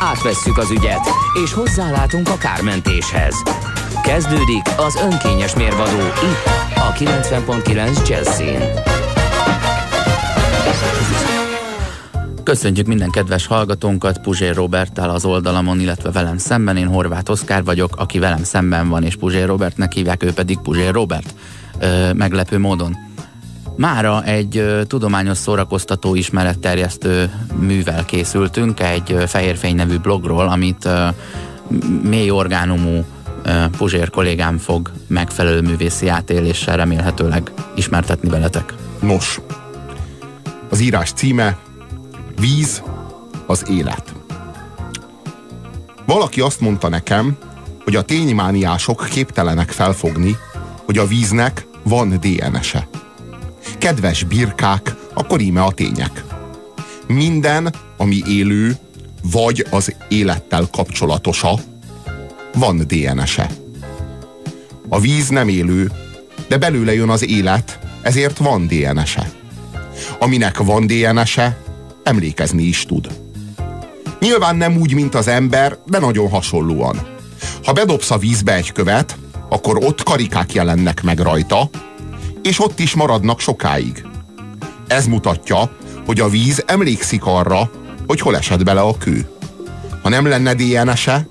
Átvesszük az ügyet, és hozzálátunk a kármentéshez. Kezdődik az önkényes mérvadó itt, a 90.9 Jazzin. Köszöntjük minden kedves hallgatónkat, Puzsér Roberttel az oldalamon, illetve velem szemben. Én Horváth Oszkár vagyok, aki velem szemben van, és Puzsér Robertnek hívják, ő pedig Puzsér Robert. Ö, meglepő módon. Mára egy tudományos szórakoztató ismeretterjesztő művel készültünk, egy Fehérfény nevű blogról, amit mély orgánumú Puzsér kollégám fog megfelelő művészi átéléssel remélhetőleg ismertetni veletek. Nos, az írás címe Víz az élet. Valaki azt mondta nekem, hogy a ténymániások képtelenek felfogni, hogy a víznek van DNS-e. Kedves birkák, akkor íme a tények. Minden, ami élő, vagy az élettel kapcsolatosa, van DNS-e. A víz nem élő, de belőle jön az élet, ezért van DNS-e. Aminek van DNS-e, emlékezni is tud. Nyilván nem úgy, mint az ember, de nagyon hasonlóan. Ha bedobsz a vízbe egy követ, akkor ott karikák jelennek meg rajta, és ott is maradnak sokáig. Ez mutatja, hogy a víz emlékszik arra, hogy hol esett bele a kő. Ha nem lenne DNS-e,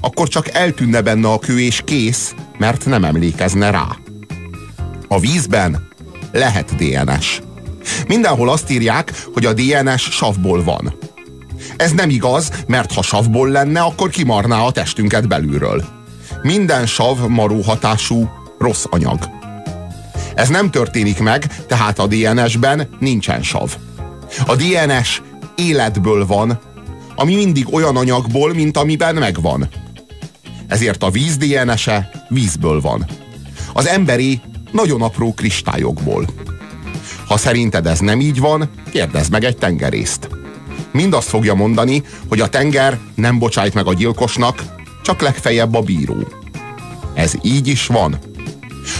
akkor csak eltűnne benne a kő és kész, mert nem emlékezne rá. A vízben lehet DNS. Mindenhol azt írják, hogy a DNS savból van. Ez nem igaz, mert ha savból lenne, akkor kimarná a testünket belülről. Minden sav maró hatású rossz anyag. Ez nem történik meg, tehát a DNS-ben nincsen sav. A DNS életből van, ami mindig olyan anyagból, mint amiben megvan. Ezért a víz DNS-e vízből van. Az emberi nagyon apró kristályokból. Ha szerinted ez nem így van, kérdezd meg egy tengerészt. Mind azt fogja mondani, hogy a tenger nem bocsájt meg a gyilkosnak, csak legfeljebb a bíró. Ez így is van.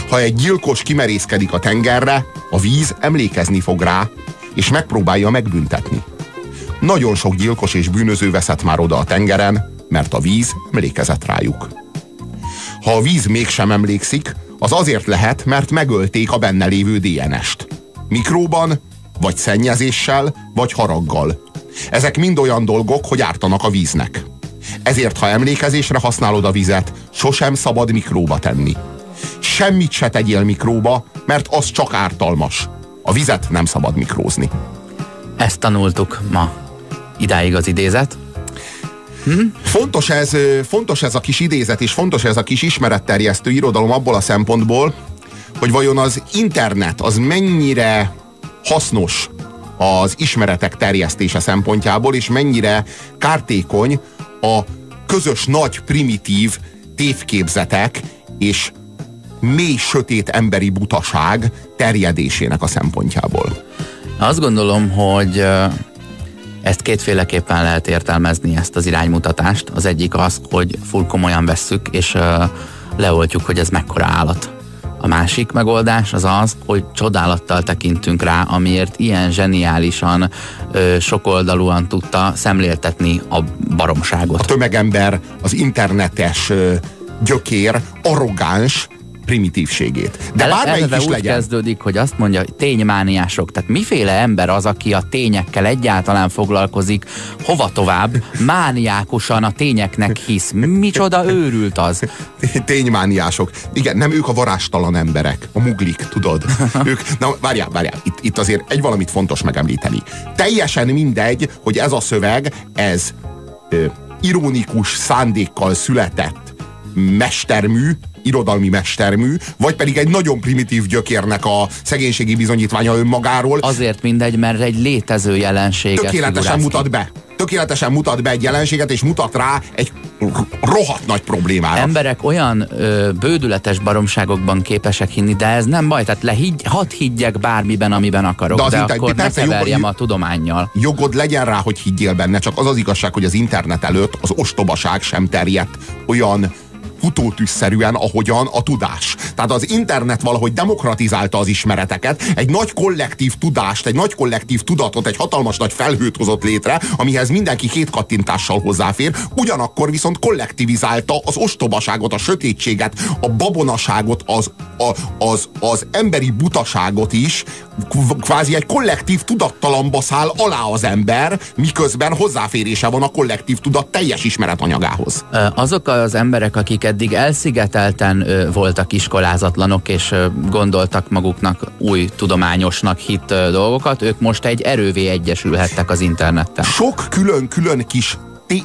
Ha egy gyilkos kimerészkedik a tengerre, a víz emlékezni fog rá, és megpróbálja megbüntetni. Nagyon sok gyilkos és bűnöző veszett már oda a tengeren, mert a víz emlékezett rájuk. Ha a víz mégsem emlékszik, az azért lehet, mert megölték a benne lévő DNS-t. Mikróban, vagy szennyezéssel, vagy haraggal. Ezek mind olyan dolgok, hogy ártanak a víznek. Ezért, ha emlékezésre használod a vizet, sosem szabad mikróba tenni. Semmit se tegyél mikróba, mert az csak ártalmas. A vizet nem szabad mikrózni. Ezt tanultuk ma. Idáig az idézet. Hm? Fontos, ez, fontos ez a kis idézet, és fontos ez a kis ismeretterjesztő irodalom abból a szempontból, hogy vajon az internet az mennyire hasznos az ismeretek terjesztése szempontjából, és mennyire kártékony a közös nagy primitív tévképzetek és mély sötét emberi butaság terjedésének a szempontjából. Azt gondolom, hogy ezt kétféleképpen lehet értelmezni, ezt az iránymutatást. Az egyik az, hogy full komolyan vesszük, és leoltjuk, hogy ez mekkora állat. A másik megoldás az az, hogy csodálattal tekintünk rá, amiért ilyen zseniálisan, sokoldalúan tudta szemléltetni a baromságot. A tömegember, az internetes gyökér, arrogáns, primitívségét. De, De bármelyik is úgy legyen. kezdődik, hogy azt mondja, hogy ténymániások. Tehát miféle ember az, aki a tényekkel egyáltalán foglalkozik, hova tovább, mániákusan a tényeknek hisz. Micsoda őrült az. Ténymániások. Igen, nem ők a varástalan emberek, a muglik, tudod. ők, na várjál, várjál, itt, itt azért egy valamit fontos megemlíteni. Teljesen mindegy, hogy ez a szöveg, ez ö, ironikus szándékkal született mestermű, irodalmi mestermű, vagy pedig egy nagyon primitív gyökérnek a szegénységi bizonyítványa önmagáról. Azért mindegy, mert egy létező jelenség. Tökéletesen mutat be tökéletesen mutat be egy jelenséget, és mutat rá egy rohadt nagy problémára. Emberek olyan ö, bődületes baromságokban képesek hinni, de ez nem baj, tehát lehigy, hadd higgyek bármiben, amiben akarok, de, de inter- akkor ne keverjem a tudományjal. Jogod legyen rá, hogy higgyél benne, csak az az igazság, hogy az internet előtt az ostobaság sem terjedt olyan futótűszerűen, ahogyan a tudás. Tehát az internet valahogy demokratizálta az ismereteket, egy nagy kollektív tudást, egy nagy kollektív tudatot, egy hatalmas nagy felhőt hozott létre, amihez mindenki két kattintással hozzáfér, ugyanakkor viszont kollektivizálta az ostobaságot, a sötétséget, a babonaságot, az, a, az, az emberi butaságot is, kvázi egy kollektív tudattalanba száll alá az ember, miközben hozzáférése van a kollektív tudat teljes ismeretanyagához. Azok az emberek, akik eddig elszigetelten voltak iskolázatlanok, és gondoltak maguknak új tudományosnak hit dolgokat, ők most egy erővé egyesülhettek az interneten. Sok külön-külön kis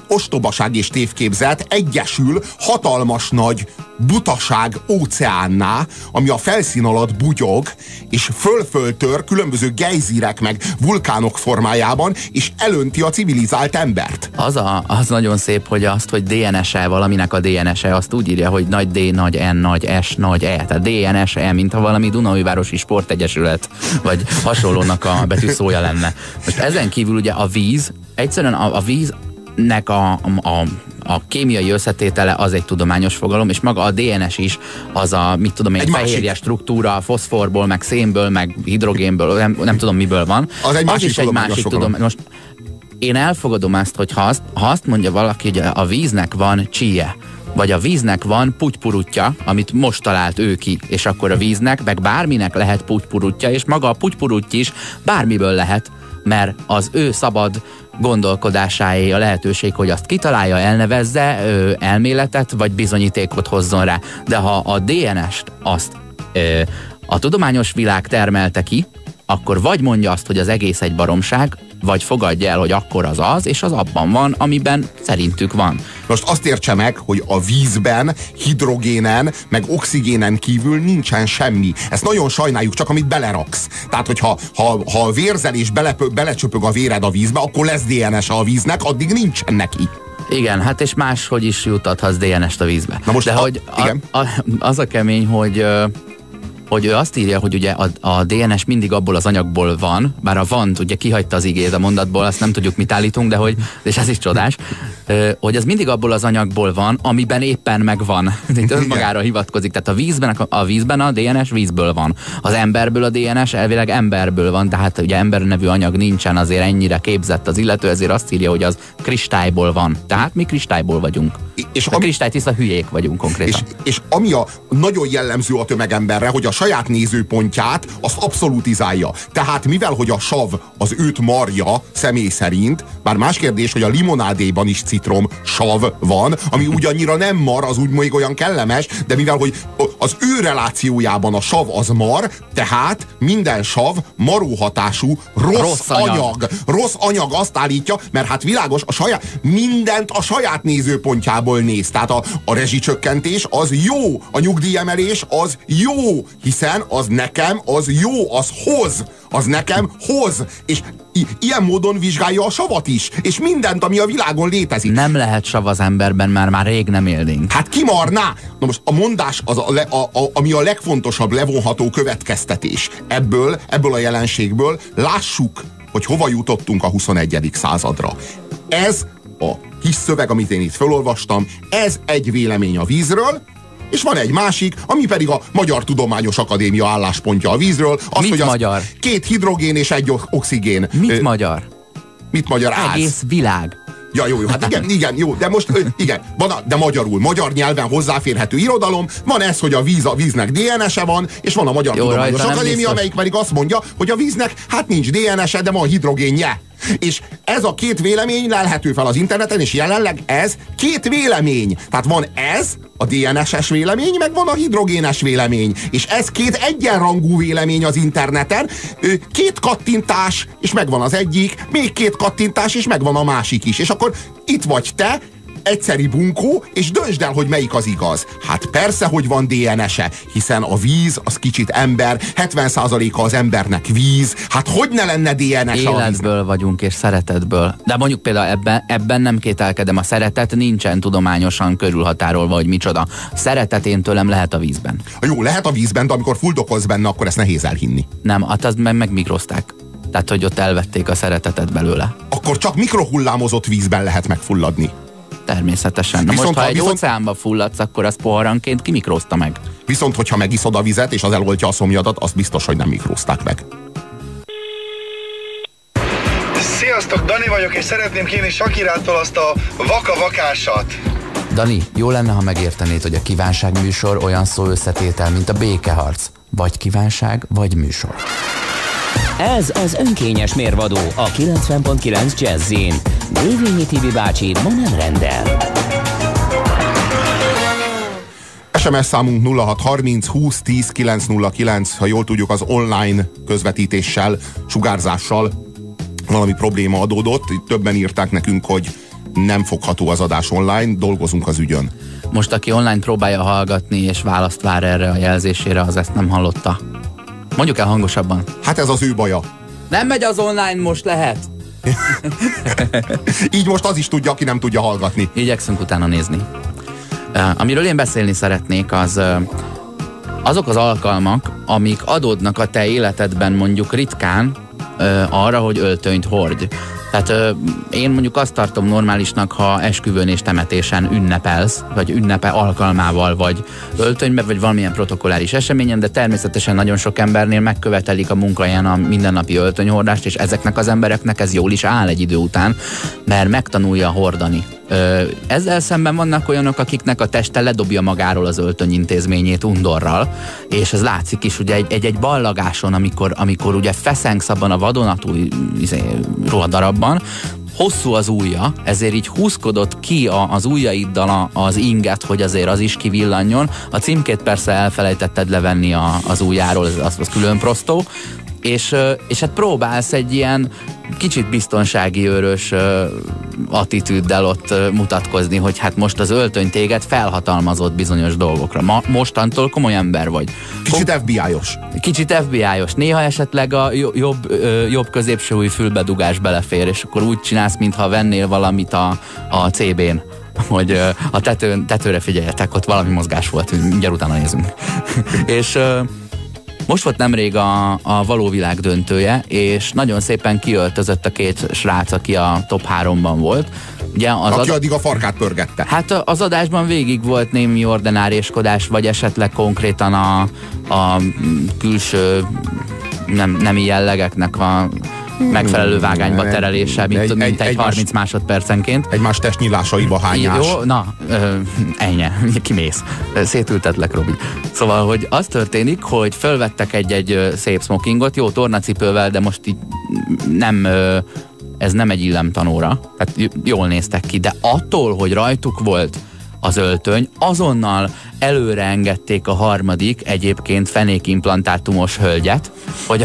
ostobaság és tévképzet egyesül hatalmas nagy butaság óceánná, ami a felszín alatt bugyog, és fölföltör különböző gejzírek meg vulkánok formájában, és elönti a civilizált embert. Az, a, az nagyon szép, hogy azt, hogy DNS-e valaminek a DNS-e, azt úgy írja, hogy nagy D, nagy N, nagy S, nagy E. Tehát DNS-e, mint ha valami Városi Sportegyesület, vagy hasonlónak a betű szója lenne. Most ezen kívül ugye a víz, egyszerűen a, a víz nek a, a, a kémiai összetétele az egy tudományos fogalom, és maga a DNS is az a, mit tudom én, egy fehérje struktúra, foszforból, meg szénből, meg hidrogénből, nem, nem tudom miből van. Az egy az másik is egy másik tudomány. Most én elfogadom azt, hogy ha azt, ha azt mondja valaki, hogy a víznek van csíje, vagy a víznek van putypurutja, amit most talált ő ki, és akkor a víznek, meg bárminek lehet putypurutja, és maga a putypurutty is bármiből lehet, mert az ő szabad gondolkodásáé a lehetőség, hogy azt kitalálja, elnevezze, elméletet vagy bizonyítékot hozzon rá. De ha a DNS-t azt a tudományos világ termelte ki, akkor vagy mondja azt, hogy az egész egy baromság, vagy fogadja el, hogy akkor az az, és az abban van, amiben szerintük van. Most azt értse meg, hogy a vízben, hidrogénen, meg oxigénen kívül nincsen semmi. Ezt nagyon sajnáljuk, csak amit beleraksz. Tehát, hogyha ha, ha a vérzelés bele, belecsöpög a véred a vízbe, akkor lesz DNS a víznek, addig nincsen neki. Igen, hát és máshogy is jutathatsz DNS-t a vízbe. Na most De a, hogy igen. A, a, az a kemény, hogy hogy ő azt írja, hogy ugye a, a DNS mindig abból az anyagból van, bár a van ugye kihagyta az igét a mondatból, azt nem tudjuk, mit állítunk, de hogy, és ez is csodás, hogy az mindig abból az anyagból van, amiben éppen megvan. Itt önmagára hivatkozik. Tehát a vízben, a vízben a DNS vízből van. Az emberből a DNS elvileg emberből van, tehát ugye ember nevű anyag nincsen azért ennyire képzett az illető, ezért azt írja, hogy az kristályból van. Tehát mi kristályból vagyunk. És a kristálytiszta hülyék vagyunk konkrétan. És, és ami a nagyon jellemző a tömegemberre, hogy a saját nézőpontját azt abszolutizálja. Tehát mivel, hogy a sav az őt marja személy szerint, bár más kérdés, hogy a limonádéban is citrom sav van, ami ugyannyira nem mar, az úgy még olyan kellemes, de mivel, hogy az ő relációjában a sav az mar, tehát minden sav maró hatású rossz, rossz anyag. anyag. Rossz anyag azt állítja, mert hát világos, a saját, mindent a saját nézőpontjából néz. Tehát a, a rezsicsökkentés az jó, a nyugdíjemelés az jó, hiszen az nekem, az jó, az hoz, az nekem hoz, és ilyen módon vizsgálja a savat is, és mindent, ami a világon létezik. Nem lehet sav az emberben, már már rég nem élnénk. Hát kimarná! Na most a mondás, az a, a, a, ami a legfontosabb levonható következtetés ebből, ebből a jelenségből, lássuk, hogy hova jutottunk a 21. századra. Ez a kis szöveg, amit én itt felolvastam, ez egy vélemény a vízről, és van egy másik, ami pedig a Magyar Tudományos Akadémia álláspontja a vízről. Az, Mit hogy az magyar? Két hidrogén és egy oxigén. Mit Ö, magyar? Mit magyar? Egész világ. Ja, jó, jó, hát igen, igen, jó, de most, igen, van a, de magyarul, magyar nyelven hozzáférhető irodalom, van ez, hogy a víz a víznek DNS-e van, és van a Magyar jó, Tudományos Akadémia, amelyik pedig azt mondja, hogy a víznek hát nincs DNS-e, de van hidrogénje. És ez a két vélemény lelhető fel az interneten, és jelenleg ez két vélemény. Tehát van ez, a DNS-es vélemény, meg van a hidrogénes vélemény. És ez két egyenrangú vélemény az interneten. Két kattintás, és megvan az egyik, még két kattintás, és megvan a másik is. És akkor itt vagy te, egyszeri bunkó, és döntsd el, hogy melyik az igaz. Hát persze, hogy van DNS-e, hiszen a víz az kicsit ember, 70%-a az embernek víz, hát hogy ne lenne DNS Életből vagyunk és szeretetből. De mondjuk például ebben, ebben nem kételkedem, a szeretet nincsen tudományosan körülhatárolva, hogy micsoda. Szeretet én tőlem lehet a vízben. Jó, lehet a vízben, de amikor fuldokolsz benne, akkor ezt nehéz elhinni. Nem, hát az meg megmikrozták. Tehát, hogy ott elvették a szeretetet belőle. Akkor csak mikrohullámozott vízben lehet megfulladni. Természetesen. Na viszont, most, ha, ha egy viszont... óceánba fulladsz, akkor az poharanként kimikrózta meg. Viszont, hogyha megiszod a vizet, és az eloltja a szomjadat, azt biztos, hogy nem mikrózták meg. Sziasztok, Dani vagyok, és szeretném kérni Sakirától azt a vaka-vakásat. Dani, jó lenne, ha megértenéd, hogy a kívánság műsor olyan szó összetétel, mint a békeharc. Vagy kívánság, vagy műsor. Ez az önkényes mérvadó a 90.9 Jazzin. Dévényi Tibi bácsi ma nem rendel. SMS számunk 0630 20 10 909, ha jól tudjuk, az online közvetítéssel, sugárzással valami probléma adódott. Itt többen írták nekünk, hogy nem fogható az adás online, dolgozunk az ügyön. Most, aki online próbálja hallgatni és választ vár erre a jelzésére, az ezt nem hallotta. Mondjuk el hangosabban. Hát ez az ő baja. Nem megy az online, most lehet. Így most az is tudja, aki nem tudja hallgatni. Igyekszünk utána nézni. Uh, amiről én beszélni szeretnék, az uh, azok az alkalmak, amik adódnak a te életedben mondjuk ritkán uh, arra, hogy öltönyt hordj. Tehát ö, én mondjuk azt tartom normálisnak, ha esküvőn és temetésen ünnepelsz, vagy ünnepe alkalmával, vagy öltönybe, vagy valamilyen protokolláris eseményen, de természetesen nagyon sok embernél megkövetelik a munkahelyen a mindennapi öltönyhordást, és ezeknek az embereknek ez jól is áll egy idő után, mert megtanulja hordani ezzel szemben vannak olyanok, akiknek a teste ledobja magáról az öltönyintézményét undorral, és ez látszik is ugye egy, egy, egy ballagáson, amikor, amikor ugye feszengsz abban a vadonatúj izé, ruhadarabban, hosszú az ujja, ezért így húzkodott ki a, az ujjaiddal az inget, hogy azért az is kivillanjon. A címkét persze elfelejtetted levenni a, az ujjáról, az, az külön prostó, és, és hát próbálsz egy ilyen kicsit biztonsági őrös attitűddel ott mutatkozni, hogy hát most az öltöny téged felhatalmazott bizonyos dolgokra. Ma, mostantól komoly ember vagy. Kicsit FBI-os. Kicsit FBI-os. Néha esetleg a jobb, jobb középső fülbedugás belefér, és akkor úgy csinálsz, mintha vennél valamit a, a CB-n hogy a tetőn, tetőre figyeljetek, ott valami mozgás volt, mindjárt utána nézünk. és most volt nemrég a, a való világ döntője, és nagyon szépen kiöltözött a két srác, aki a top 3-ban volt. Ugye az aki ad... addig a farkát pörgette. Hát az adásban végig volt némi ordenáréskodás, vagy esetleg konkrétan a, a külső nem, nemi jellegeknek a megfelelő vágányba terelése, mint, egy, mint egy, egy 30 más, másodpercenként. Egymás testnyilásaiba hányás. Jó, na, ö, ennyi, kimész. Szétültetlek, Robi. Szóval, hogy az történik, hogy fölvettek egy-egy szép smokingot, jó tornacipővel, de most így nem ö, ez nem egy illemtanóra, tehát jól néztek ki, de attól, hogy rajtuk volt az öltöny, azonnal előre engedték a harmadik, egyébként fenékimplantátumos hölgyet, hogy,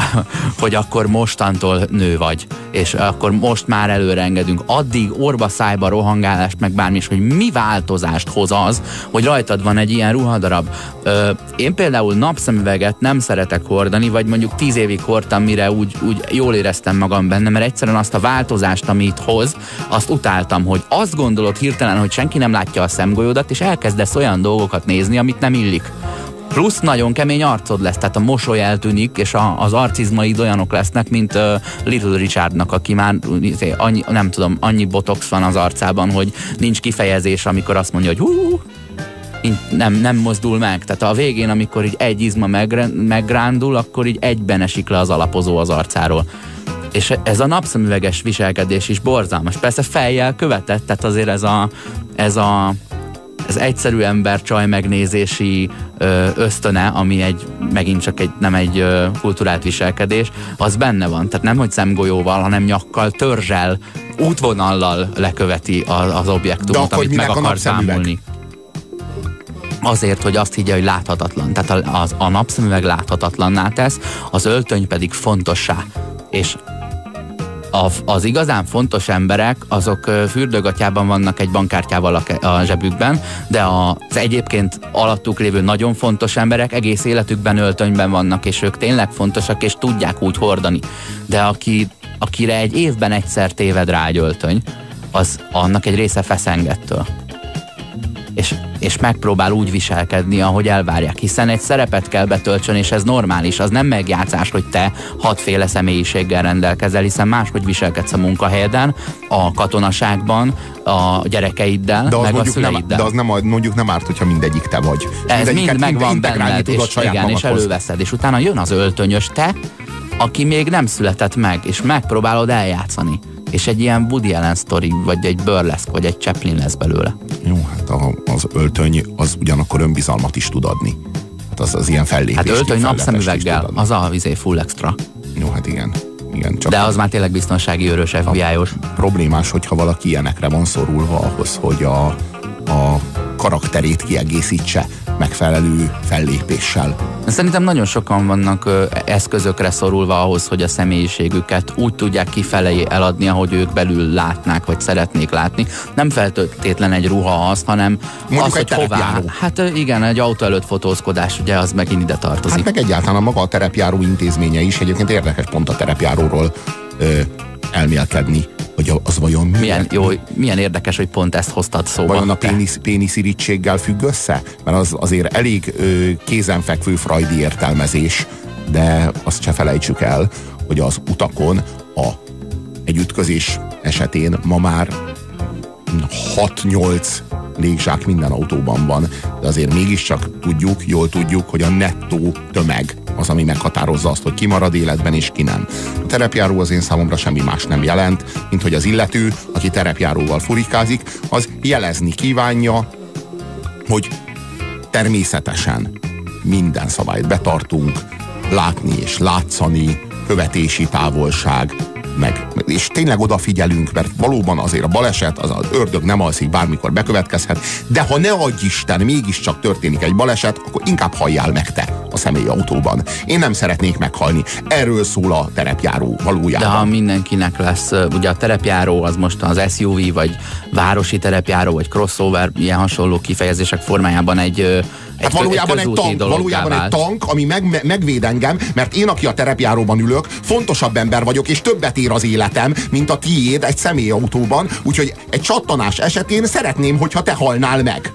hogy akkor mostantól nő vagy, és akkor most már előre engedünk. Addig orba szájba rohangálást, meg bármi is, hogy mi változást hoz az, hogy rajtad van egy ilyen ruhadarab. Ö, én például napszemüveget nem szeretek hordani, vagy mondjuk tíz évig hordtam, mire úgy, úgy jól éreztem magam benne, mert egyszerűen azt a változást, amit hoz, azt utáltam, hogy azt gondolod hirtelen, hogy senki nem látja a szemgolyódat, és elkezdesz olyan dolgokat nézni, nézni, amit nem illik. Plusz nagyon kemény arcod lesz, tehát a mosoly eltűnik, és a, az arcizmaid olyanok lesznek, mint uh, Little Richardnak, aki már izé, annyi, nem tudom, annyi botox van az arcában, hogy nincs kifejezés, amikor azt mondja, hogy hú, nem, nem mozdul meg. Tehát a végén, amikor így egy izma megrándul, akkor így egyben esik le az alapozó az arcáról. És ez a napszemüveges viselkedés is borzalmas. Persze fejjel követett, tehát azért ez a, ez a ez egyszerű ember csaj megnézési ösztöne, ami egy, megint csak egy, nem egy kulturált viselkedés, az benne van. Tehát nem, hogy szemgolyóval, hanem nyakkal, törzsel, útvonallal leköveti az, az objektumot, amit meg akar számolni azért, hogy azt higgye, hogy láthatatlan. Tehát a, az, a napszemüveg láthatatlanná tesz, az öltöny pedig fontossá. És a, az igazán fontos emberek, azok fürdőgatjában vannak egy bankkártyával a, a zsebükben, de az egyébként alattuk lévő nagyon fontos emberek egész életükben öltönyben vannak, és ők tényleg fontosak, és tudják úgy hordani. De aki, akire egy évben egyszer téved rá egy öltöny, az annak egy része feszengettől és, megpróbál úgy viselkedni, ahogy elvárják, hiszen egy szerepet kell betöltsön, és ez normális, az nem megjátszás, hogy te hatféle személyiséggel rendelkezel, hiszen máshogy viselkedsz a munkahelyeden, a katonaságban, a gyerekeiddel, de az meg a nem, de az nem, mondjuk nem árt, hogyha mindegyik te vagy. Ez mind megvan benned, és, igen, és előveszed, és utána jön az öltönyös te, aki még nem született meg, és megpróbálod eljátszani és egy ilyen Woody Allen sztori, vagy egy burlesque, vagy egy Chaplin lesz belőle. Jó, hát a, az öltöny az ugyanakkor önbizalmat is tud adni. Hát az, az ilyen fellépés. Hát öltöny napszemüveggel, az a vizé full extra. Jó, hát igen. igen csak De az már tényleg biztonsági őrös FBI-os. Problémás, hogyha valaki ilyenekre van szorulva ahhoz, hogy a, a karakterét kiegészítse megfelelő fellépéssel. Szerintem nagyon sokan vannak ö, eszközökre szorulva ahhoz, hogy a személyiségüket úgy tudják kifelé eladni, ahogy ők belül látnák, vagy szeretnék látni. Nem feltétlen egy ruha az, hanem Mondjuk az, hogy hová. Hát igen, egy autó előtt fotózkodás, ugye az megint ide tartozik. Hát meg egyáltalán maga a terepjáró intézménye is, egyébként érdekes pont a terepjáróról ö, elmélkedni hogy az vajon mi? Milyen, jó, milyen érdekes, hogy pont ezt hoztad szóba. Vajon a pénisz, péniszirítséggel függ össze? Mert az azért elég ö, kézenfekvő frajdi értelmezés, de azt se felejtsük el, hogy az utakon a, egy ütközés esetén ma már 6-8 légzsák minden autóban van, de azért mégiscsak tudjuk, jól tudjuk, hogy a nettó tömeg az, ami meghatározza azt, hogy ki marad életben és ki nem. A terepjáró az én számomra semmi más nem jelent, mint hogy az illető, aki terepjáróval furikázik, az jelezni kívánja, hogy természetesen minden szabályt betartunk, látni és látszani, követési távolság, meg, és tényleg odafigyelünk, mert valóban azért a baleset, az az ördög nem alszik, bármikor bekövetkezhet, de ha ne adj Isten, mégiscsak történik egy baleset, akkor inkább halljál meg te a személyautóban. Én nem szeretnék meghalni. Erről szól a terepjáró valójában. De ha mindenkinek lesz, ugye a terepjáró az most az SUV, vagy városi terepjáró, vagy crossover, ilyen hasonló kifejezések formájában egy Hát valójában egy, egy tank, valójában egy tank, ami meg, megvéd engem, mert én, aki a terepjáróban ülök, fontosabb ember vagyok, és többet ér az életem, mint a tiéd egy személyautóban, úgyhogy egy csattanás esetén szeretném, hogyha te halnál meg.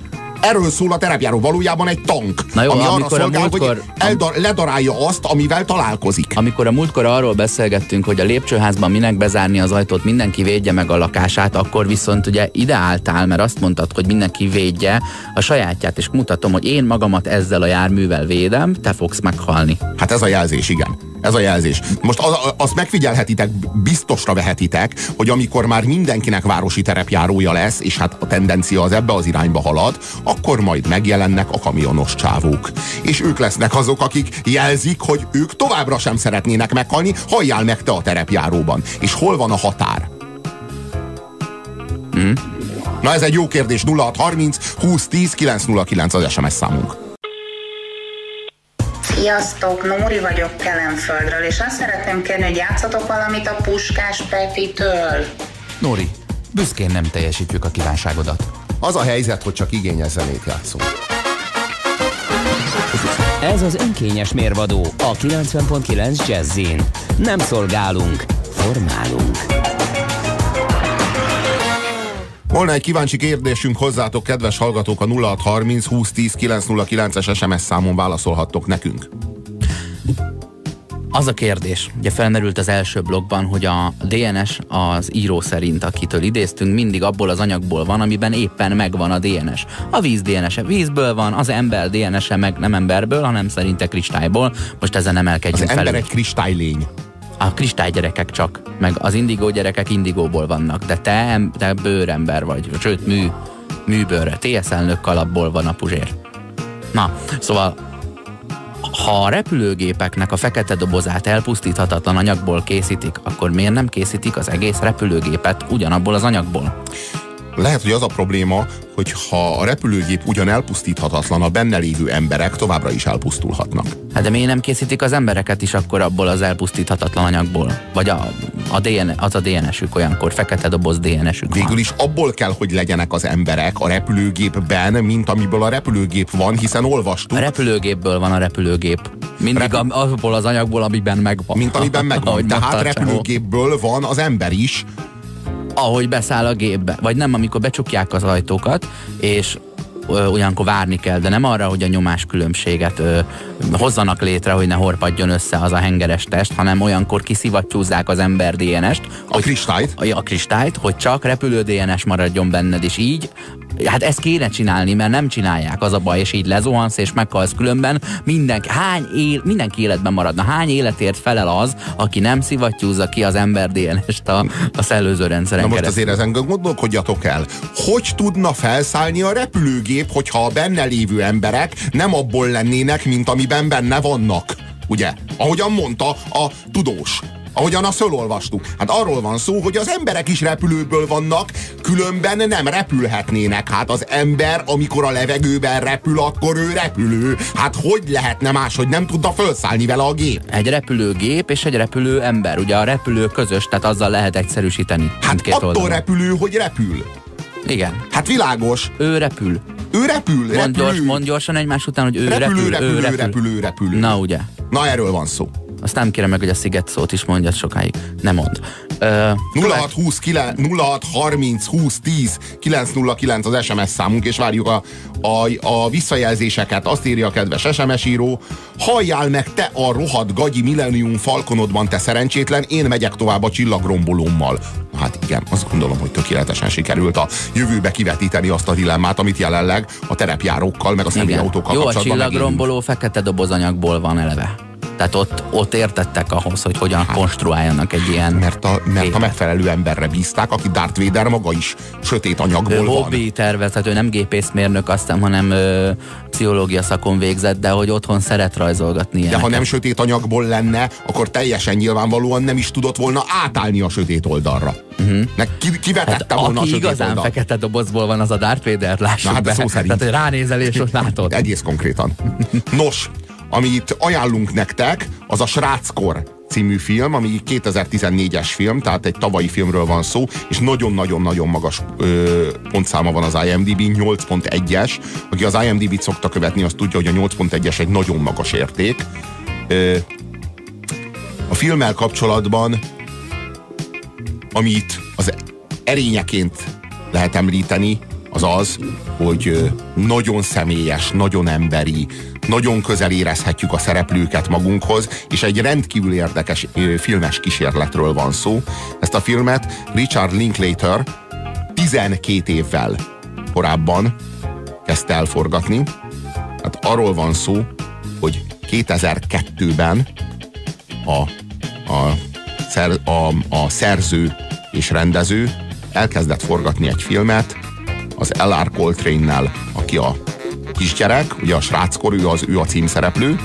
Erről szól a terepjáró, valójában egy tank, Na jó, ami arra szolgál, múltkor, hogy eldar, ledarálja azt, amivel találkozik. Amikor a múltkor arról beszélgettünk, hogy a lépcsőházban minek bezárni az ajtót, mindenki védje meg a lakását, akkor viszont ugye ideáltál, mert azt mondtad, hogy mindenki védje a sajátját, és mutatom, hogy én magamat ezzel a járművel védem, te fogsz meghalni. Hát ez a jelzés, igen. Ez a jelzés. Most az, azt megfigyelhetitek, biztosra vehetitek, hogy amikor már mindenkinek városi terepjárója lesz, és hát a tendencia az ebbe az irányba halad, akkor majd megjelennek a kamionos csávók. És ők lesznek azok, akik jelzik, hogy ők továbbra sem szeretnének meghalni, halljál meg te a terepjáróban. És hol van a határ? Hmm? Na ez egy jó kérdés. 0630 2010 909 az SMS számunk. Sziasztok, Nóri vagyok Kelemföldről, és azt szeretném kérni, hogy játszatok valamit a Puskás Petitől. Nóri, büszkén nem teljesítjük a kívánságodat. Az a helyzet, hogy csak igényes zenét játszunk. Ez az önkényes mérvadó a 90.9 Jazzin. Nem szolgálunk, formálunk. Volna egy kíváncsi kérdésünk hozzátok, kedves hallgatók, a 0630 2010 909-es SMS számon válaszolhattok nekünk. Az a kérdés, ugye felmerült az első blogban, hogy a DNS az író szerint, akitől idéztünk, mindig abból az anyagból van, amiben éppen megvan a DNS. A víz DNS-e vízből van, az ember DNS-e meg nem emberből, hanem szerinte kristályból. Most ezen emelkedjünk Az ember felül. egy kristálylény. A kristálygyerekek csak, meg az indigó gyerekek indigóból vannak, de te, te bőrember vagy, sőt mű, műbőrre, TSZ elnök kalapból van a puzsér. Na, szóval ha a repülőgépeknek a fekete dobozát elpusztíthatatlan anyagból készítik, akkor miért nem készítik az egész repülőgépet ugyanabból az anyagból? Lehet, hogy az a probléma, hogy ha a repülőgép ugyan elpusztíthatatlan, a benne lévő emberek továbbra is elpusztulhatnak. Hát de miért nem készítik az embereket is akkor abból az elpusztíthatatlan anyagból? Vagy a, a DN, az a DNS-ük olyankor, fekete doboz DNS-ük Végül van. is abból kell, hogy legyenek az emberek a repülőgépben, mint amiből a repülőgép van, hiszen olvastuk, A repülőgépből van a repülőgép. Mindig Repül- abból az anyagból, amiben megvan. mint amiben megvan. Tehát repülőgépből van az ember is, ahogy beszáll a gépbe. Vagy nem, amikor becsukják az ajtókat, és ö, olyankor várni kell, de nem arra, hogy a nyomás különbséget ö, hozzanak létre, hogy ne horpadjon össze az a hengeres test, hanem olyankor kiszivattyúzzák az ember DNS-t, a kristályt, a, a kristályt, hogy csak repülő DNS maradjon benned, és így Hát ezt kéne csinálni, mert nem csinálják, az a baj, és így lezuhansz, és meghalsz különben. Mindenki, hány él, mindenki életben maradna. Hány életért felel az, aki nem szivattyúzza ki az ember DNS-t a, a szellőző rendszeren Na most keresztül. azért ezen gondolkodjatok el. Hogy tudna felszállni a repülőgép, hogyha a benne lévő emberek nem abból lennének, mint amiben benne vannak? Ugye? Ahogyan mondta a tudós. Ahogyan azt fölolvastuk. Hát arról van szó, hogy az emberek is repülőből vannak, különben nem repülhetnének. Hát az ember, amikor a levegőben repül, akkor ő repülő. Hát hogy lehetne más, hogy nem tudna felszállni vele a gép? Egy repülőgép és egy repülő ember. Ugye a repülő közös, tehát azzal lehet egyszerűsíteni. Hát attól oldalon. repülő, hogy repül. Igen. Hát világos. Ő repül. Ő repül, Mond, repülő. gyors, mond gyorsan egymás után, hogy ő repülő, repül, repülő, ő repül. repülő, repülő. Na ugye. Na erről van szó. Azt nem kérem meg, hogy a sziget szót is mondjad sokáig. Nem mond. Ö, 06 20 9, 06 30 20 10 909 az SMS számunk, és várjuk a, a, a visszajelzéseket. Azt írja a kedves SMS író, halljál meg te a rohadt gagyi Millennium Falconodban, te szerencsétlen, én megyek tovább a csillagrombolómmal. Hát igen, azt gondolom, hogy tökéletesen sikerült a jövőbe kivetíteni azt a dilemmát, amit jelenleg a terepjárókkal, meg a személyautókkal Jó, a kapcsolatban csillagromboló fekete dobozanyagból van eleve. Tehát ott, ott értettek ahhoz, hogy hogyan konstruáljanak egy ilyen Hát, Mert a, mert a megfelelő emberre bízták, aki Darth Vader maga is sötét Ő anyagból van. hobbi tervezett, ő nem gépészmérnök, aztán, hanem ö, pszichológia szakon végzett, de hogy otthon szeret rajzolgatni De ha ilyeneket. nem sötét anyagból lenne, akkor teljesen nyilvánvalóan nem is tudott volna átállni a sötét oldalra. Uh-huh. Ki, kivetette Hát, volna a aki sötét igazán oldalt. fekete dobozból van, az a Darth Vader, lássuk Na hát be. szó szerint. Tehát, hogy ránézel és ott látod. Egész konkrétan. Nos, amit ajánlunk nektek, az a Sráckor című film, ami 2014-es film, tehát egy tavalyi filmről van szó, és nagyon-nagyon-nagyon magas ö, pontszáma van az IMDb, 8.1-es. Aki az IMDb-t szokta követni, az tudja, hogy a 8.1-es egy nagyon magas érték. Ö, a filmmel kapcsolatban, amit az erényeként lehet említeni, az az, hogy nagyon személyes, nagyon emberi, nagyon közel érezhetjük a szereplőket magunkhoz, és egy rendkívül érdekes filmes kísérletről van szó. Ezt a filmet Richard Linklater 12 évvel korábban kezdte elforgatni. Hát arról van szó, hogy 2002-ben a, a, a, a szerző és rendező elkezdett forgatni egy filmet az L.R. Coltrane-nel, aki a kisgyerek, ugye a sráckor, ő, az, ő a címszereplő,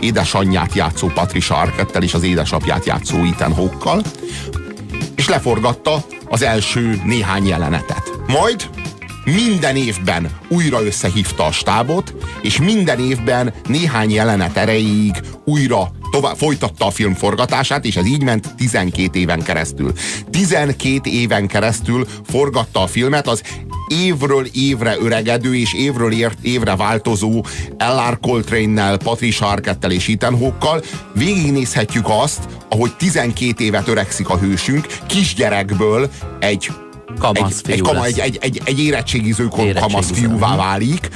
édesanyját játszó Patricia Arquette-tel és az édesapját játszó Ethan Hawke-kal, és leforgatta az első néhány jelenetet. Majd minden évben újra összehívta a stábot, és minden évben néhány jelenet erejéig újra tovább folytatta a film forgatását, és ez így ment 12 éven keresztül. 12 éven keresztül forgatta a filmet az évről évre öregedő és évről évre változó L.R. Coltrane-nel, Patricia Arquette-tel és Ethan Hawke-kal. Végignézhetjük azt, ahogy 12 évet öregszik a hősünk, kisgyerekből egy Kamasz egy, egy, kama, egy, egy, egy, egy érettségiző kamasz fiúvá válik.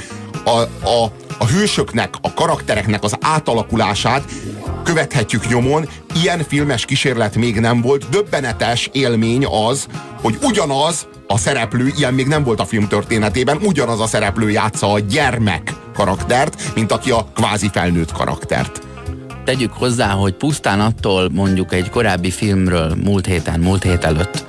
A, a, a hősöknek, a karaktereknek az átalakulását követhetjük nyomon. Ilyen filmes kísérlet még nem volt. Döbbenetes élmény az, hogy ugyanaz a szereplő, ilyen még nem volt a film történetében, ugyanaz a szereplő játsza a gyermek karaktert, mint aki a kvázi felnőtt karaktert. Tegyük hozzá, hogy pusztán attól mondjuk egy korábbi filmről múlt héten, múlt hét előtt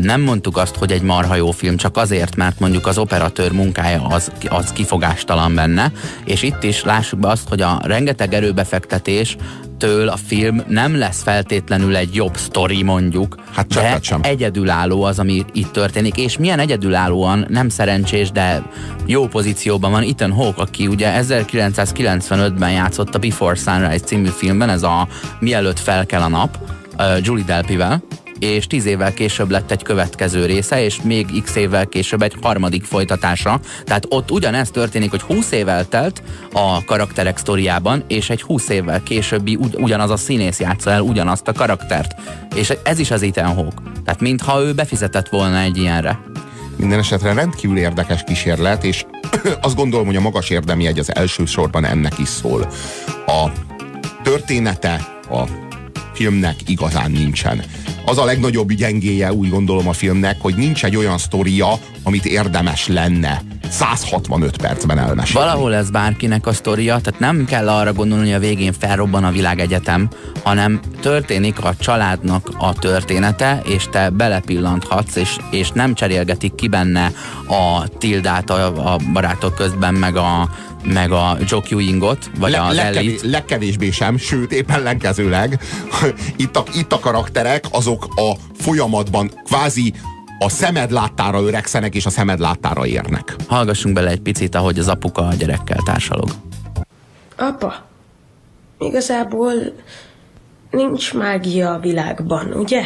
nem mondtuk azt, hogy egy marha jó film, csak azért, mert mondjuk az operatőr munkája az, az kifogástalan benne, és itt is lássuk be azt, hogy a rengeteg erőbefektetés ettől a film nem lesz feltétlenül egy jobb sztori mondjuk, Hát de sem. egyedülálló az, ami itt történik, és milyen egyedülállóan nem szerencsés, de jó pozícióban van Ethan Hawke, aki ugye 1995-ben játszott a Before Sunrise című filmben, ez a Mielőtt fel kell a nap, Julie Delpivel, és tíz évvel később lett egy következő része, és még x évvel később egy harmadik folytatása. Tehát ott ugyanez történik, hogy 20 év eltelt a karakterek sztoriában, és egy 20 évvel későbbi ugy, ugyanaz a színész játsza el ugyanazt a karaktert. És ez is az Ethan Hawke. Tehát mintha ő befizetett volna egy ilyenre. Minden esetre rendkívül érdekes kísérlet, és azt gondolom, hogy a magas érdemi egy az első sorban ennek is szól. A története a filmnek igazán nincsen az a legnagyobb gyengéje, úgy gondolom a filmnek, hogy nincs egy olyan sztoria, amit érdemes lenne 165 percben elmesélni. Valahol ez bárkinek a sztoria, tehát nem kell arra gondolni, hogy a végén felrobban a világegyetem, hanem történik a családnak a története, és te belepillanthatsz, és, és nem cserélgetik ki benne a tildát a, a barátok közben, meg a, meg a Joe Ewingot, vagy Le, a legkevés, legkevésbé sem, sőt épp ellenkezőleg itt a, itt a karakterek azok a folyamatban kvázi a szemed láttára öregszenek, és a szemed láttára érnek. Hallgassunk bele egy picit, ahogy az apuka a gyerekkel társalog. Apa, igazából nincs mágia a világban, ugye?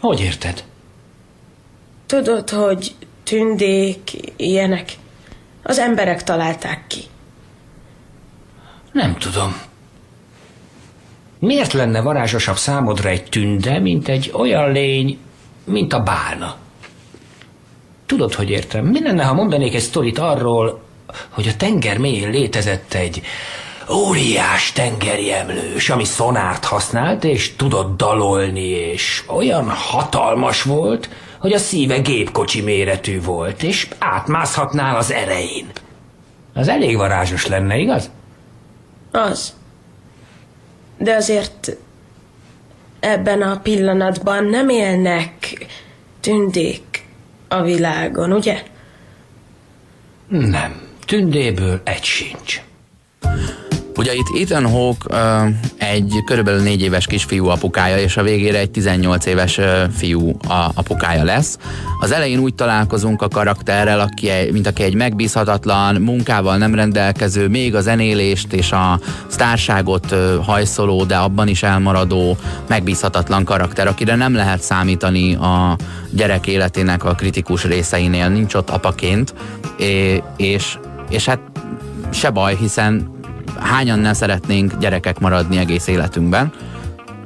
Hogy érted? Tudod, hogy tündék, ilyenek. Az emberek találták ki. Nem tudom. Miért lenne varázsosabb számodra egy tünde, mint egy olyan lény, mint a bálna? Tudod, hogy értem? Mi lenne, ha mondanék egy sztorit arról, hogy a tenger mélyén létezett egy óriás tengerjemlős, ami szonárt használt, és tudott dalolni, és olyan hatalmas volt, hogy a szíve gépkocsi méretű volt, és átmászhatnál az erején. Az elég varázsos lenne, igaz? Az. De azért ebben a pillanatban nem élnek tündék a világon, ugye? Nem. Tündéből egy sincs. Ugye itt Ethan Hawke uh, egy körülbelül négy éves kisfiú apukája, és a végére egy 18 éves uh, fiú a, apukája lesz. Az elején úgy találkozunk a karakterrel, aki mint aki egy megbízhatatlan, munkával nem rendelkező, még a zenélést és a sztárságot uh, hajszoló, de abban is elmaradó, megbízhatatlan karakter, akire nem lehet számítani a gyerek életének a kritikus részeinél, nincs ott apaként, és, és hát se baj, hiszen hányan ne szeretnénk gyerekek maradni egész életünkben.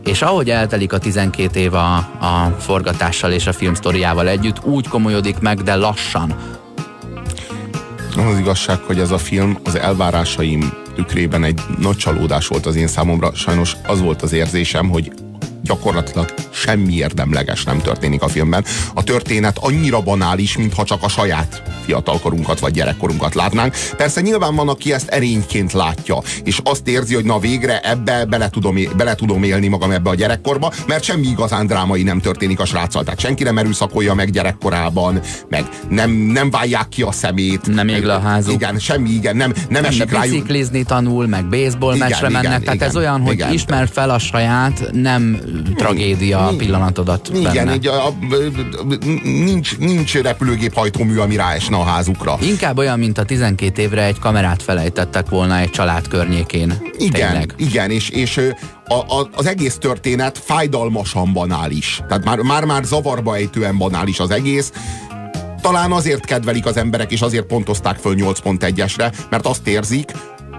És ahogy eltelik a 12 év a, a forgatással és a filmsztoriával együtt, úgy komolyodik meg, de lassan. Az igazság, hogy ez a film az elvárásaim tükrében egy nagy csalódás volt az én számomra. Sajnos az volt az érzésem, hogy gyakorlatilag semmi érdemleges nem történik a filmben. A történet annyira banális, mintha csak a saját fiatalkorunkat vagy gyerekkorunkat látnánk. Persze nyilván van, aki ezt erényként látja, és azt érzi, hogy na végre ebbe bele tudom, bele tudom élni magam ebbe a gyerekkorba, mert semmi igazán drámai nem történik a sráccal. Tehát senki nem erőszakolja meg gyerekkorában, meg nem, nem válják ki a szemét. Nem ég le a házuk. Igen, semmi, igen, nem, nem, nem esik rájuk. Biciklizni tanul, meg baseball igen, meccsre igen, mennek, igen, tehát igen, ez olyan, hogy igen. ismer fel a saját, nem tragédia nincs, pillanatodat Igen, benne. Így a, a, nincs, nincs repülőgép hajtómű, ami ráesne a házukra. Inkább olyan, mint a 12 évre egy kamerát felejtettek volna egy család környékén. Igen, Tényleg. igen, és, és a, a, az egész történet fájdalmasan banális. Tehát már, már, már zavarba ejtően banális az egész talán azért kedvelik az emberek, és azért pontozták föl 8.1-esre, mert azt érzik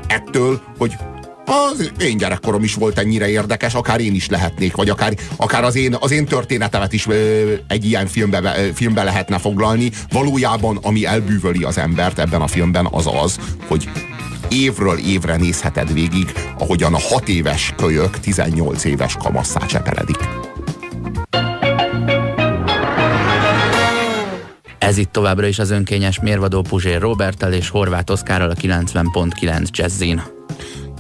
ettől, hogy az én gyerekkorom is volt ennyire érdekes, akár én is lehetnék, vagy akár, akár az, én, az én történetemet is ö, egy ilyen filmbe, ö, filmbe lehetne foglalni. Valójában, ami elbűvöli az embert ebben a filmben, az az, hogy évről évre nézheted végig, ahogyan a 6 éves kölyök 18 éves kamasszá cseperedik. Ez itt továbbra is az önkényes mérvadó Puzsér Robertel és Horváth Oszkárral a 90.9 Jazzin.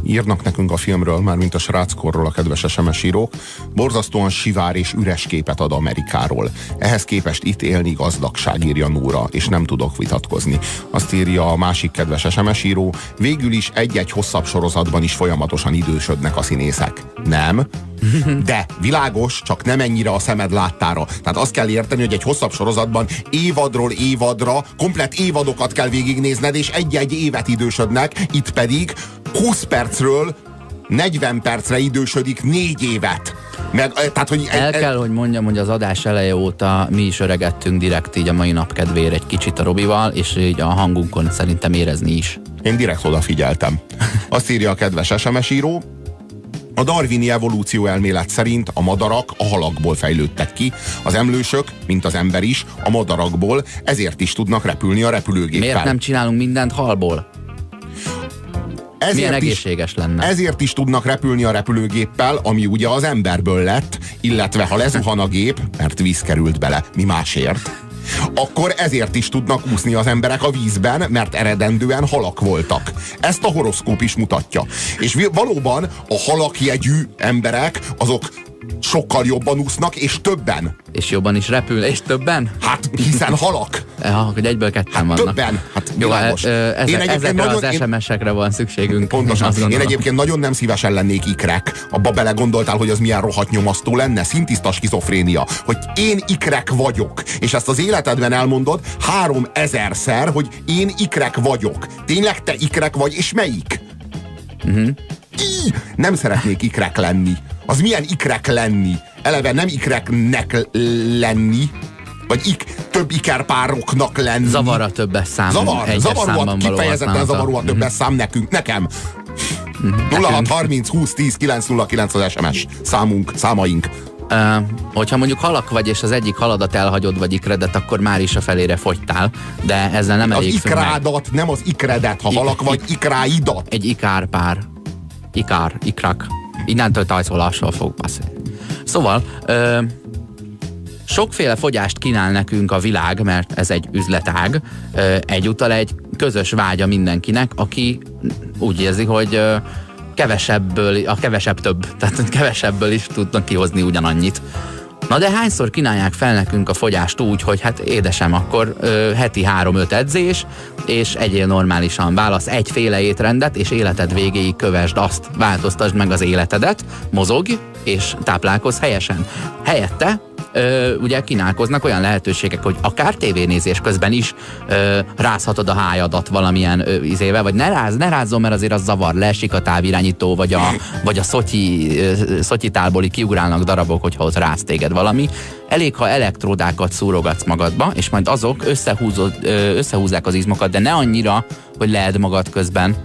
Írnak nekünk a filmről, már mint a sráckorról a kedves SMS írók, borzasztóan sivár és üres képet ad Amerikáról. Ehhez képest itt élni gazdagság, írja Nóra, és nem tudok vitatkozni. Azt írja a másik kedves SMS író, végül is egy-egy hosszabb sorozatban is folyamatosan idősödnek a színészek. Nem, de világos, csak nem ennyire a szemed láttára. Tehát azt kell érteni, hogy egy hosszabb sorozatban évadról évadra komplet évadokat kell végignézned, és egy-egy évet idősödnek, itt pedig 20 percről 40 percre idősödik négy évet. Meg, eh, tehát, hogy El kell, hogy mondjam, hogy az adás eleje óta mi is öregettünk direkt így a mai nap kedvére egy kicsit a Robival, és így a hangunkon szerintem érezni is. Én direkt odafigyeltem. Azt írja a kedves SMS író, a darwini evolúció elmélet szerint a madarak a halakból fejlődtek ki, az emlősök, mint az ember is, a madarakból, ezért is tudnak repülni a repülőgéppel. Miért nem csinálunk mindent halból? Ezért Milyen is, egészséges lenne. Ezért is tudnak repülni a repülőgéppel, ami ugye az emberből lett, illetve ha lezuhan a gép, mert víz került bele, mi másért, akkor ezért is tudnak úszni az emberek a vízben, mert eredendően halak voltak. Ezt a horoszkóp is mutatja. És valóban a halakjegyű emberek, azok sokkal jobban úsznak, és többen. És jobban is repül, és többen? Hát, hiszen halak. Ja, hogy egyből ketten Hát vannak. többen. Hát Jó, e- ezek, egyébként ezekre nagyon- az én- SMS-ekre van szükségünk. Pontosan. Én gondolom. egyébként nagyon nem szívesen lennék ikrek. Abba belegondoltál, hogy az milyen rohadt nyomasztó lenne? Szintiszta skizofrénia. Hogy én ikrek vagyok. És ezt az életedben elmondod három ezerszer, hogy én ikrek vagyok. Tényleg te ikrek vagy, és melyik? Mhm. Í, nem szeretnék ikrek lenni. Az milyen ikrek lenni? Eleve nem ikreknek lenni, vagy ik, több ikerpároknak lenni. Zavar a többes szám. Zavar, zavaró, kifejezetten zavaró a többes szám nekünk, nekem. 06 30 20 10 909 az SMS számunk, számaink. Uh, hogyha mondjuk halak vagy, és az egyik haladat elhagyod, vagy ikredet, akkor már is a felére fogytál, de ezzel nem Az elég meg. ikrádat, nem az ikredet, ha halak vagy, ikráidat. Egy ikárpár. Ikár, ikrak. Innentől tajszolásról fog beszélni. Szóval, ö, sokféle fogyást kínál nekünk a világ, mert ez egy üzletág. Ö, egyúttal egy közös vágya mindenkinek, aki úgy érzi, hogy ö, kevesebből, a kevesebb több, tehát kevesebből is tudnak kihozni ugyanannyit. Na de hányszor kínálják fel nekünk a fogyást úgy, hogy hát édesem, akkor ö, heti három-öt edzés, és egyél normálisan válasz egyféle étrendet, és életed végéig kövesd azt, változtasd meg az életedet, mozogj, és táplálkozz helyesen. Helyette ö, ugye kínálkoznak olyan lehetőségek, hogy akár tévénézés közben is ö, rázhatod a hájadat valamilyen ö, izével, vagy ne ráz, ne rázzon, mert azért az zavar, leesik a távirányító, vagy a, vagy a szotyi, ö, szotyitálból kiugrálnak darabok, hogyha ott ráz téged valami. Elég, ha elektródákat szúrogatsz magadba, és majd azok összehúzod, ö, összehúzzák az izmokat, de ne annyira, hogy leed magad közben,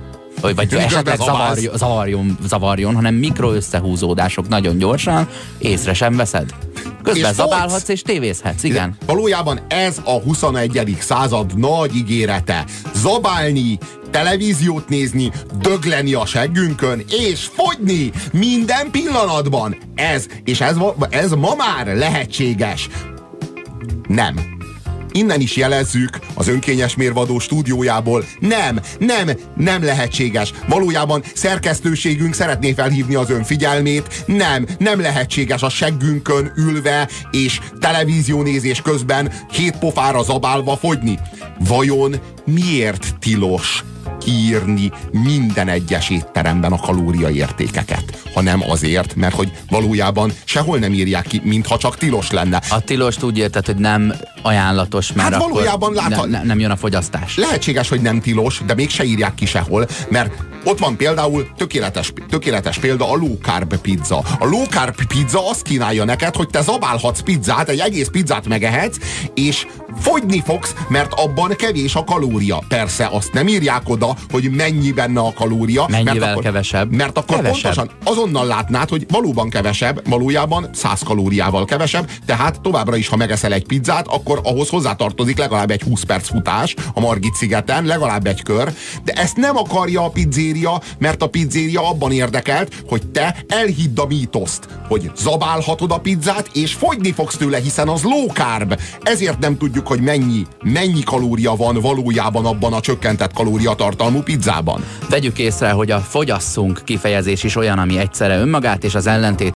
vagy, vagy esetleg zavarjon, zavarjon, zavarjon, hanem mikro összehúzódások nagyon gyorsan, észre sem veszed. Közben És zabálhatsz és tévézhetsz, igen. Valójában ez a 21. század nagy ígérete. Zabálni, televíziót nézni, dögleni a seggünkön, és fogyni minden pillanatban. Ez, és ez, ez ma már lehetséges. Nem. Innen is jelezzük az önkényes mérvadó stúdiójából. Nem, nem, nem lehetséges. Valójában szerkesztőségünk szeretné felhívni az ön figyelmét. Nem, nem lehetséges a seggünkön ülve és televíziónézés közben hét pofára zabálva fogyni. Vajon miért tilos kiírni minden egyes étteremben a kalóriaértékeket, hanem azért, mert hogy valójában sehol nem írják ki, mintha csak tilos lenne. A tilost úgy érted, hogy nem ajánlatos, mert Hát valójában látha- ne, ne, nem jön a fogyasztás. Lehetséges, hogy nem tilos, de mégse írják ki sehol, mert ott van például tökéletes, tökéletes példa a low carb pizza. A low carb pizza azt kínálja neked, hogy te zabálhatsz pizzát, egy egész pizzát megehetsz, és fogyni fogsz, mert abban kevés a kalória. Persze azt nem írják oda, hogy mennyi benne a kalória. Mennyivel mert akkor, kevesebb? Mert akkor Kevesebb. pontosan azonnal látnád, hogy valóban kevesebb, valójában 100 kalóriával kevesebb, tehát továbbra is, ha megeszel egy pizzát, akkor ahhoz hozzátartozik legalább egy 20 perc futás a Margit szigeten, legalább egy kör, de ezt nem akarja a pizzéria mert a pizzéria abban érdekelt, hogy te elhidd a mítoszt, hogy zabálhatod a pizzát, és fogyni fogsz tőle, hiszen az low carb. Ezért nem tudjuk, hogy mennyi, mennyi kalória van valójában abban a csökkentett kalóriatartalmú pizzában. Vegyük észre, hogy a fogyasszunk kifejezés is olyan, ami egyszerre önmagát és az ellentét